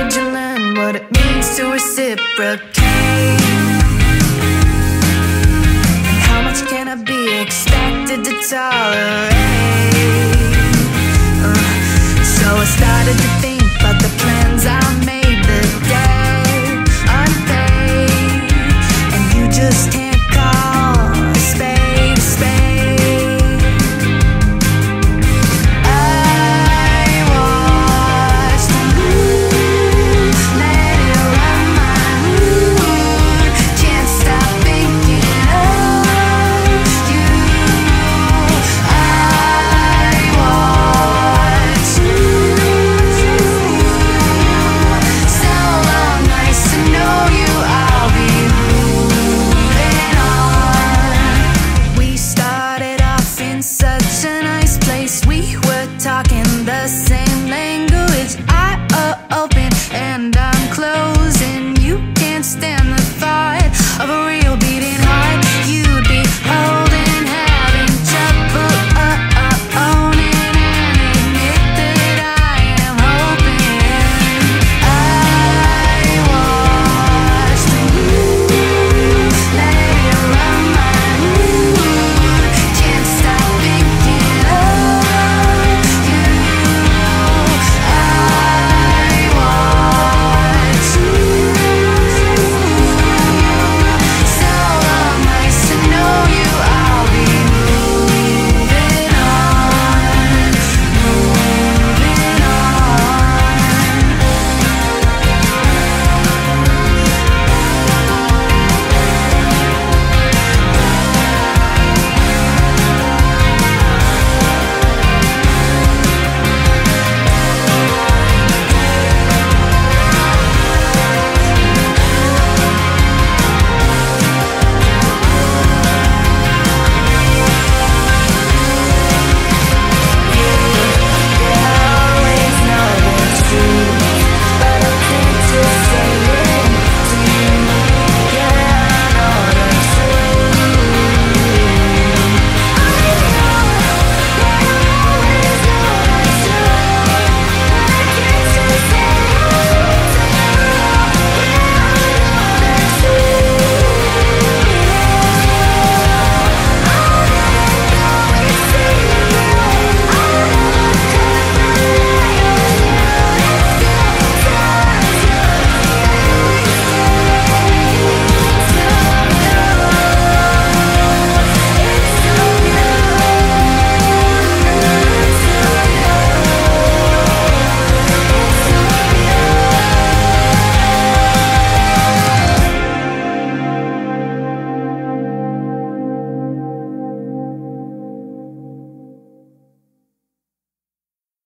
Did you learn what it means to reciprocate? And how much can I be expected to tolerate? Uh, so I started to think about the plans I made the day unpaid, and you just. such a nice place. We were talking the same language.